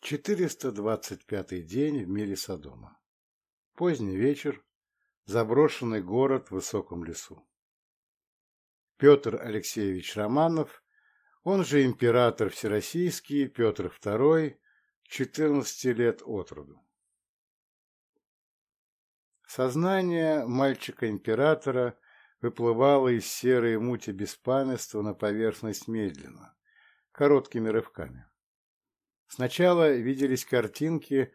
425 день в мире Содома. Поздний вечер. Заброшенный город в высоком лесу. Петр Алексеевич Романов, он же император Всероссийский Петр II, 14 лет от роду. Сознание мальчика-императора выплывало из серой мути беспамятства на поверхность медленно, короткими рывками. Сначала виделись картинки,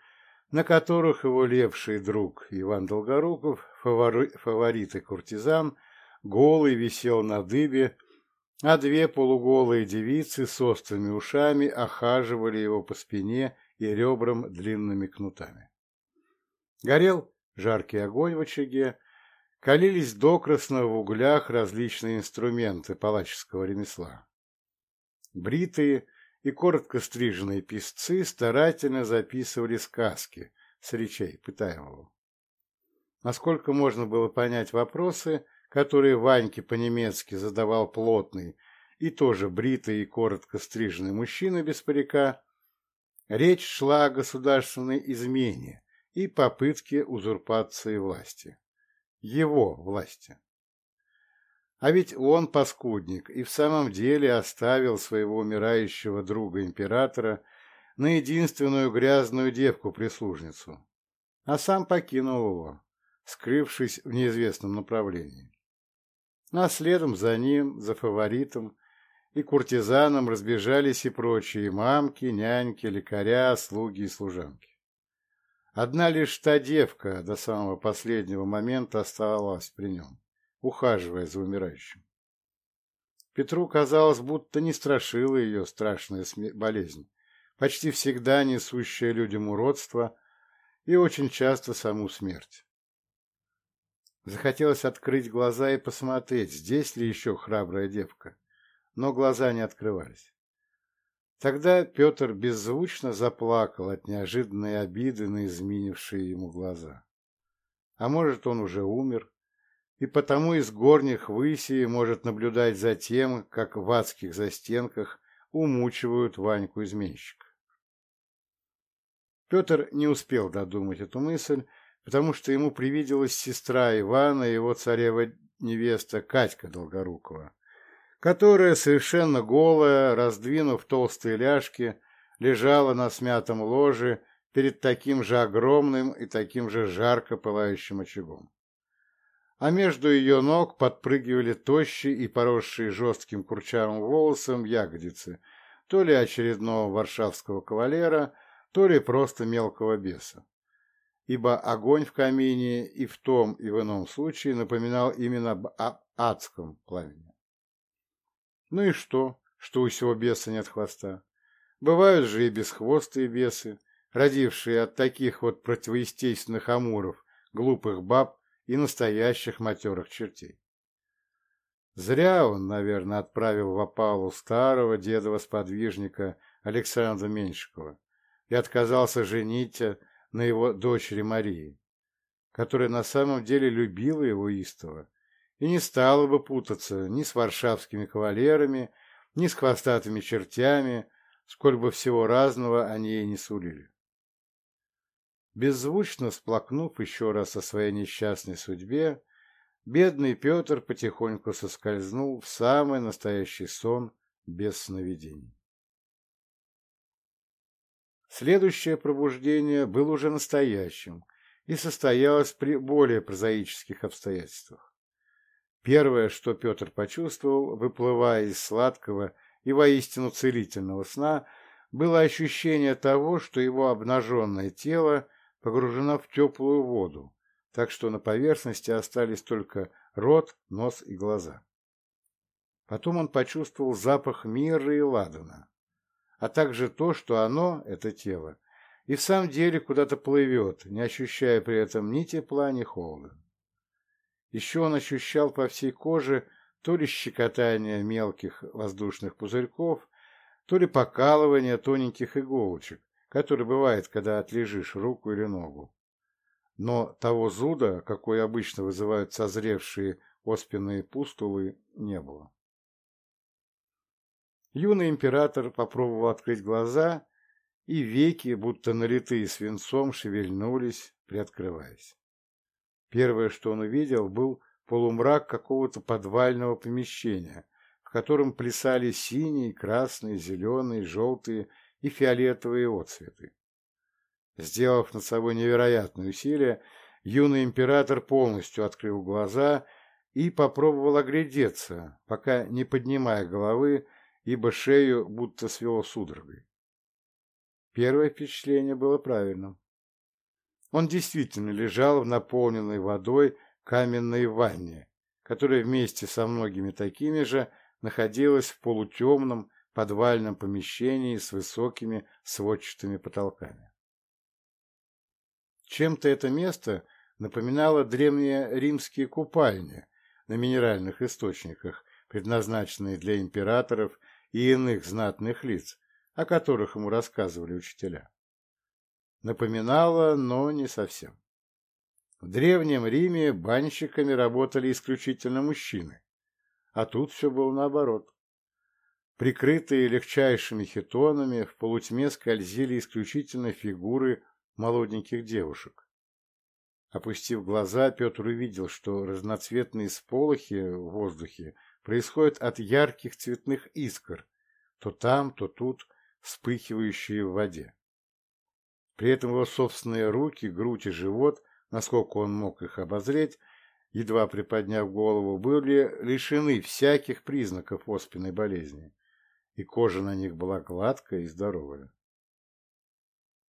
на которых его левший друг Иван Долгоруков, фавори, фаворит и куртизан, голый висел на дыбе, а две полуголые девицы с острыми ушами охаживали его по спине и ребрам длинными кнутами. Горел жаркий огонь в очаге, калились докрасно в углях различные инструменты палаческого ремесла. Бритые, и коротко стриженные писцы старательно записывали сказки с речей пытаемого. Насколько можно было понять вопросы, которые Ваньке по-немецки задавал плотный и тоже бритый и коротко стриженный мужчина без парика, речь шла о государственной измене и попытке узурпации власти. Его власти. А ведь он, паскудник, и в самом деле оставил своего умирающего друга-императора на единственную грязную девку-прислужницу, а сам покинул его, скрывшись в неизвестном направлении. А следом за ним, за фаворитом и куртизаном разбежались и прочие мамки, няньки, лекаря, слуги и служанки. Одна лишь та девка до самого последнего момента оставалась при нем ухаживая за умирающим. Петру казалось, будто не страшила ее страшная болезнь, почти всегда несущая людям уродство и очень часто саму смерть. Захотелось открыть глаза и посмотреть, здесь ли еще храбрая девка, но глаза не открывались. Тогда Петр беззвучно заплакал от неожиданной обиды на изменившие ему глаза. А может, он уже умер, и потому из горних высей может наблюдать за тем, как в адских застенках умучивают Ваньку-изменщика. Петр не успел додумать эту мысль, потому что ему привиделась сестра Ивана и его царева-невеста Катька Долгорукова, которая, совершенно голая, раздвинув толстые ляжки, лежала на смятом ложе перед таким же огромным и таким же жарко пылающим очагом а между ее ног подпрыгивали тощие и поросшие жестким курчавым волосом ягодицы, то ли очередного варшавского кавалера, то ли просто мелкого беса. Ибо огонь в камине и в том, и в ином случае напоминал именно об адском пламени. Ну и что, что у сего беса нет хвоста? Бывают же и бесхвостые бесы, родившие от таких вот противоестественных амуров, глупых баб, и настоящих матерых чертей. Зря он, наверное, отправил в опалу старого дедова-сподвижника Александра Меньшикова и отказался женить на его дочери Марии, которая на самом деле любила его истово и не стала бы путаться ни с варшавскими кавалерами, ни с хвостатыми чертями, сколь бы всего разного они ей не сулили. Беззвучно сплакнув еще раз о своей несчастной судьбе, бедный Петр потихоньку соскользнул в самый настоящий сон без сновидений. Следующее пробуждение было уже настоящим и состоялось при более прозаических обстоятельствах. Первое, что Петр почувствовал, выплывая из сладкого и воистину целительного сна, было ощущение того, что его обнаженное тело погружена в теплую воду, так что на поверхности остались только рот, нос и глаза. Потом он почувствовал запах мира и ладана, а также то, что оно, это тело, и в самом деле куда-то плывет, не ощущая при этом ни тепла, ни холода. Еще он ощущал по всей коже то ли щекотание мелких воздушных пузырьков, то ли покалывание тоненьких иголочек, который бывает, когда отлежишь руку или ногу. Но того зуда, какой обычно вызывают созревшие оспенные пустулы, не было. Юный император попробовал открыть глаза и веки, будто налитые свинцом, шевельнулись, приоткрываясь. Первое, что он увидел, был полумрак какого-то подвального помещения, в котором плясали синие, красные, зеленые, желтые и фиолетовые отцветы. Сделав над собой невероятное усилие, юный император полностью открыл глаза и попробовал оглядеться, пока не поднимая головы, ибо шею будто свело судорогой. Первое впечатление было правильным. Он действительно лежал в наполненной водой каменной ванне, которая вместе со многими такими же находилась в полутемном подвальном помещении с высокими сводчатыми потолками. Чем-то это место напоминало древние римские купальни на минеральных источниках, предназначенные для императоров и иных знатных лиц, о которых ему рассказывали учителя. Напоминало, но не совсем. В Древнем Риме банщиками работали исключительно мужчины, а тут все было наоборот. Прикрытые легчайшими хитонами, в полутьме скользили исключительно фигуры молоденьких девушек. Опустив глаза, Петр увидел, что разноцветные сполохи в воздухе происходят от ярких цветных искр, то там, то тут, вспыхивающие в воде. При этом его собственные руки, грудь и живот, насколько он мог их обозреть, едва приподняв голову, были лишены всяких признаков оспенной болезни, и кожа на них была гладкая и здоровая.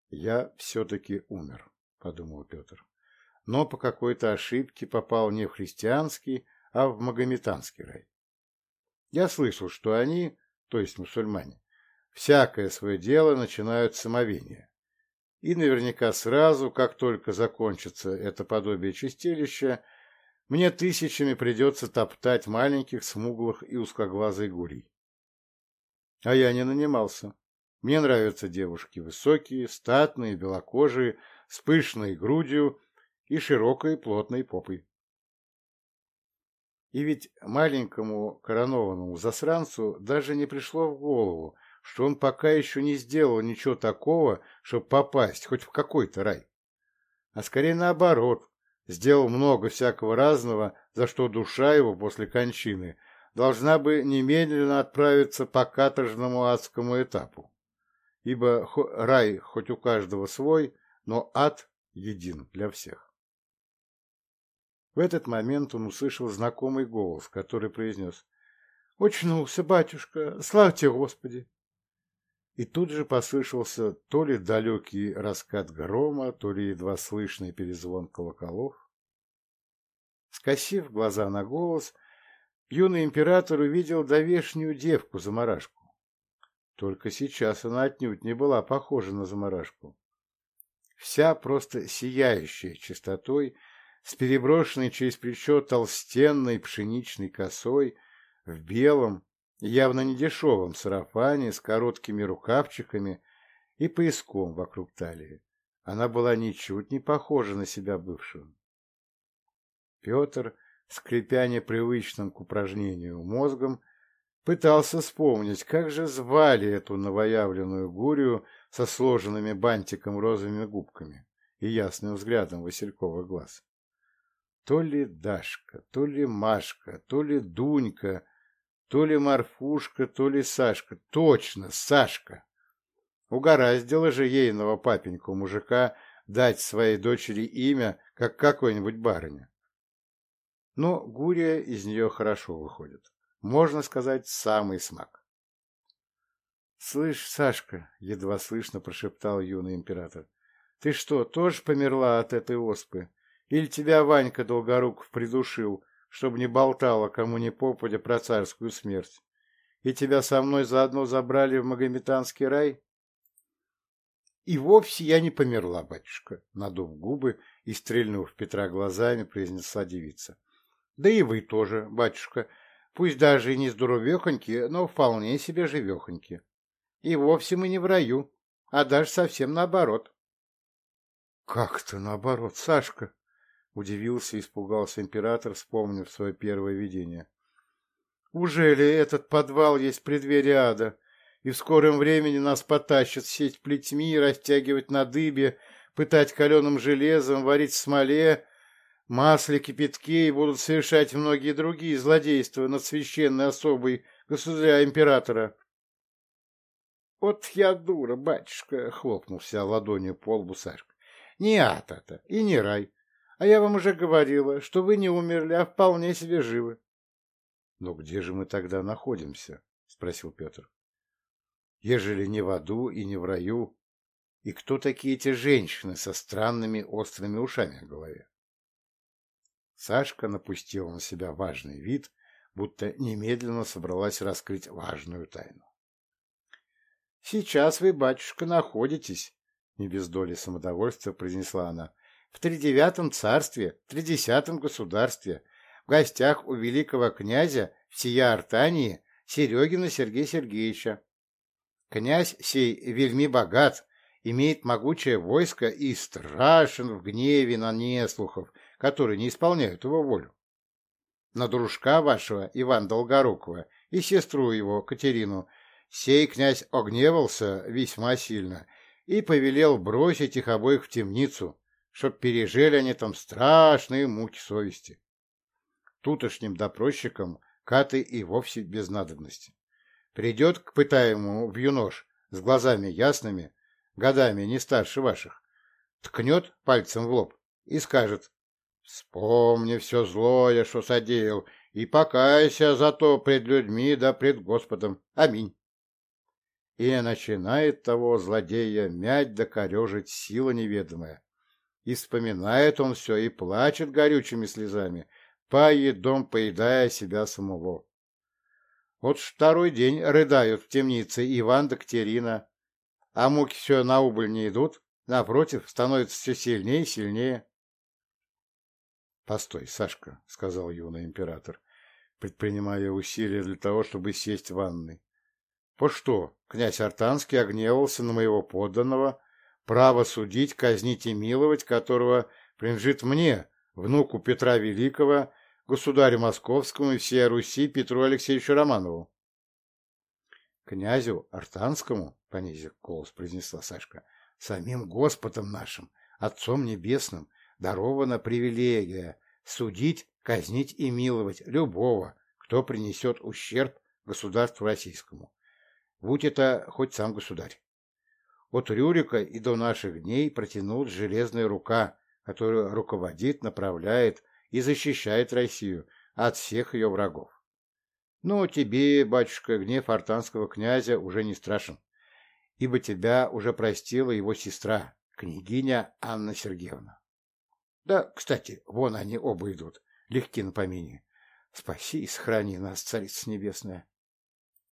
«Я все-таки умер», — подумал Петр но по какой-то ошибке попал не в христианский, а в магометанский рай. Я слышал, что они, то есть мусульмане, всякое свое дело начинают с самовения. И наверняка сразу, как только закончится это подобие чистилища, мне тысячами придется топтать маленьких, смуглых и узкоглазых гурий. А я не нанимался. Мне нравятся девушки высокие, статные, белокожие, с пышной грудью и широкой плотной попой. И ведь маленькому коронованному засранцу даже не пришло в голову, что он пока еще не сделал ничего такого, чтобы попасть хоть в какой-то рай. А скорее наоборот, сделал много всякого разного, за что душа его после кончины должна бы немедленно отправиться по каторжному адскому этапу. Ибо рай хоть у каждого свой, но ад един для всех. В этот момент он услышал знакомый голос, который произнес «Очнулся, батюшка! Славьте Господи!» И тут же послышался то ли далекий раскат грома, то ли едва слышный перезвон колоколов. Скосив глаза на голос, юный император увидел довешнюю девку-заморашку. Только сейчас она отнюдь не была похожа на заморашку. Вся просто сияющая чистотой с переброшенной через плечо толстенной пшеничной косой, в белом, явно недешевом сарафане с короткими рукавчиками и пояском вокруг талии. Она была ничуть не похожа на себя бывшую. Петр, скрипя непривычным к упражнению мозгом, пытался вспомнить, как же звали эту новоявленную гурию со сложенными бантиком розовыми губками и ясным взглядом васильковых глаз. То ли Дашка, то ли Машка, то ли Дунька, то ли Марфушка, то ли Сашка. Точно, Сашка! Угораздило же ейного папеньку мужика дать своей дочери имя, как какой-нибудь барыня. Но Гурия из нее хорошо выходит. Можно сказать, самый смак. — Слышь, Сашка, — едва слышно прошептал юный император, — ты что, тоже померла от этой оспы? Или тебя Ванька Долгоруков придушил, чтобы не болтала кому ни попадя про царскую смерть? И тебя со мной заодно забрали в Магометанский рай? И вовсе я не померла, батюшка, надув губы и стрельнув Петра глазами, произнесла девица. Да и вы тоже, батюшка, пусть даже и не здоровехоньки, но вполне себе живехоньки. И вовсе мы не в раю, а даже совсем наоборот. — Как-то наоборот, Сашка? Удивился и испугался император, вспомнив свое первое видение. «Ужели этот подвал есть преддверие ада? и в скором времени нас потащат сеть плетьми, растягивать на дыбе, пытать каленым железом, варить в смоле, масле, кипятке и будут совершать многие другие злодейства над священной особой государя-императора. — Вот я дура, батюшка! — хлопнулся ладонью по лбу Сашка. — Не ад-то и не рай. А я вам уже говорила, что вы не умерли, а вполне себе живы. — Но где же мы тогда находимся? — спросил Петр. — Ежели не в аду и не в раю, и кто такие эти женщины со странными острыми ушами в голове? Сашка напустила на себя важный вид, будто немедленно собралась раскрыть важную тайну. — Сейчас вы, батюшка, находитесь, — не без доли самодовольства произнесла она, — в тридевятом царстве, тридесятом государстве, в гостях у великого князя всея Артании Серегина Сергея Сергеевича. Князь сей вельми богат, имеет могучее войско и страшен в гневе на неслухов, которые не исполняют его волю. На дружка вашего, Иван Долгорукова, и сестру его, Катерину, сей князь огневался весьма сильно и повелел бросить их обоих в темницу, чтоб пережили они там страшные муки совести. Тутошним допросчикам каты и вовсе без надобности. Придет к пытаемому в юнош с глазами ясными, годами не старше ваших, ткнет пальцем в лоб и скажет «Вспомни все злое, что содеял, и покайся за то пред людьми да пред Господом. Аминь». И начинает того злодея мять да корежить сила неведомая. И вспоминает он все и плачет горючими слезами, поедом поедая себя самого. Вот второй день рыдают в темнице Иван да Катерина, а муки все на убыль не идут, напротив, становятся все сильнее и сильнее. — Постой, Сашка, — сказал юный император, предпринимая усилия для того, чтобы сесть в ванной. — По что, князь Артанский огневался на моего подданного, право судить, казнить и миловать, которого принадлежит мне, внуку Петра Великого, государю Московскому и всей Руси Петру Алексеевичу Романову? — Князю Артанскому? понизив голос, произнесла Сашка. Самим Господом нашим, Отцом Небесным, дарована привилегия судить, казнить и миловать любого, кто принесет ущерб государству российскому. Будь это хоть сам государь. От Рюрика и до наших дней протянулась железная рука, которая руководит, направляет и защищает Россию от всех ее врагов. Но тебе, батюшка, гнев артанского князя уже не страшен ибо тебя уже простила его сестра, княгиня Анна Сергеевна. Да, кстати, вон они оба идут, легки на помине. Спаси и сохрани нас, Царица Небесная.